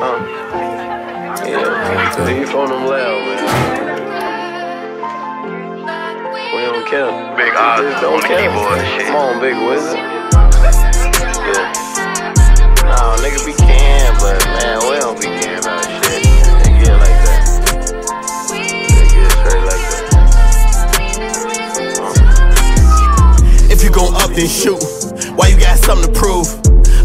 Huh? Yeah. Leave on them loud, man. We don't care. Big odds on don't the care. keyboard shit. Come on, big wizard. Yeah. Nah, nigga be can, but man, we don't be can about shit. They get like that. They get straight like that. If you gon' up, then shoot. Why you got something to prove?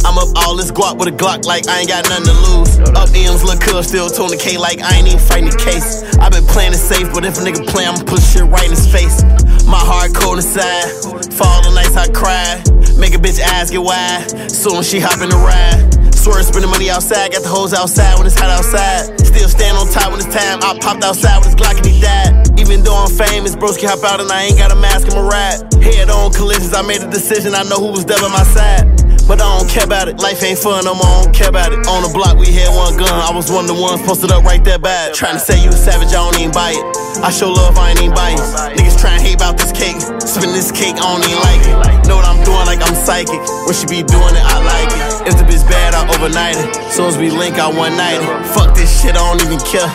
I'm up all this guap with a Glock like I ain't got nothing to lose. Up M's, look cuz still Tony K like I ain't even fighting the case. i been playing it safe, but if a nigga play, I'ma put shit right in his face. My heart cold inside. Fall the nights I cry. Make a bitch ass get wide. Soon she hop in the ride. Swerve spending money outside, got the hoes outside when it's hot outside. Still stand on top when it's time. I popped outside with his Glock and he died. Even though I'm famous, bros can hop out and I ain't got a mask in my ride. Head on collisions, I made a decision. I know who was there by my side. But I don't care about it. Life ain't fun no more. I don't care about it. On the block, we had one gun. I was one of the ones posted up right there bad. Trying to say you a savage, I don't even buy it. I show love, I ain't even buy it. Niggas trying to hate about this cake. Spin this cake, I don't even like it. Know what I'm doing like I'm psychic. When she be doing it, I like it. If the bitch bad, I overnight it. Soon as we link, I one night it. Fuck this shit, I don't even care.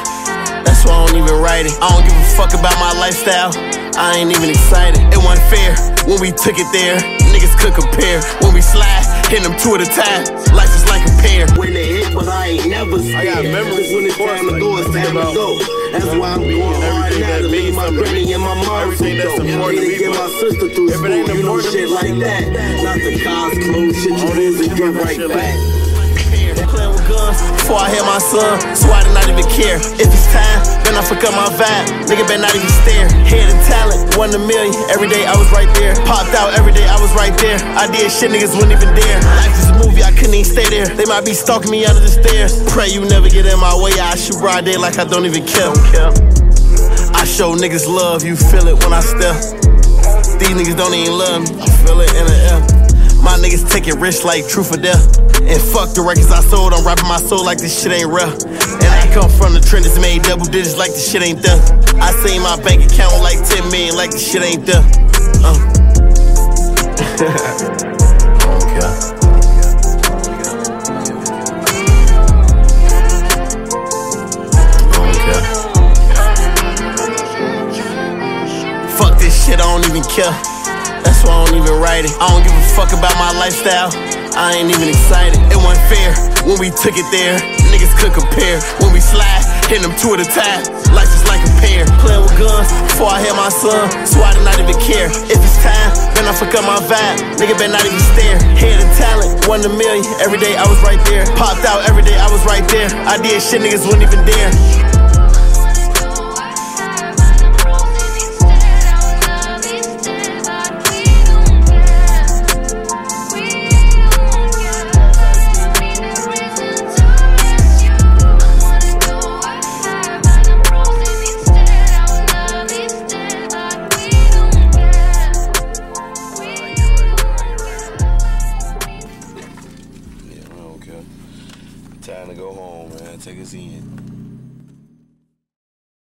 That's why I don't even write it. I don't give a fuck about my lifestyle. I ain't even excited. It wasn't fair when we took it there. Niggas could compare. When we slide, hit them two at a time. Life is like a pair. when they hit, but I ain't never scared. got memories, when it's of course, time to go, it's think time to go. That's why I'm going hard everything now that to means make my something to granny and my mom Everything some that's dope. important to Need me, to get my sister through if school, ain't you know, shit like that. Not the cars close, shit you Only lose and care get right back. Guns before I had my son, so I did not even care. If it's time, then I fuck up my vibe. Nigga better not even stare. Head and talent, one a million. Every day I was right there. Popped out every day I was right there. I did shit niggas wouldn't even dare. Life is a movie, I couldn't even stay there. They might be stalking me under the stairs. Pray you never get in my way. I shoot broad day like I don't even care. I show niggas love, you feel it when I step. These niggas don't even love me, I feel it in the air. My niggas take it rich like truth or death. And fuck the records I sold, I'm rapping my soul like this shit ain't real. And I come from the trend that's made double digits like this shit ain't there. I seen my bank account like 10 million like this shit ain't there. Uh. I don't care. Fuck this shit, I don't even care. That's why I don't even write it. I don't give a fuck about my lifestyle. I ain't even excited. It wasn't fair when we took it there. Niggas could compare. When we slide, hit them two at a time. Life is like a pair. Playing with guns before I had my son, so I did not even care. If it's time, then I fuck up my vibe. Nigga better not even stare. Head and talent, one in a million. Every day I was right there. Popped out every day I was right there. I did shit niggas wouldn't even dare. Time to go home, man. Take us in.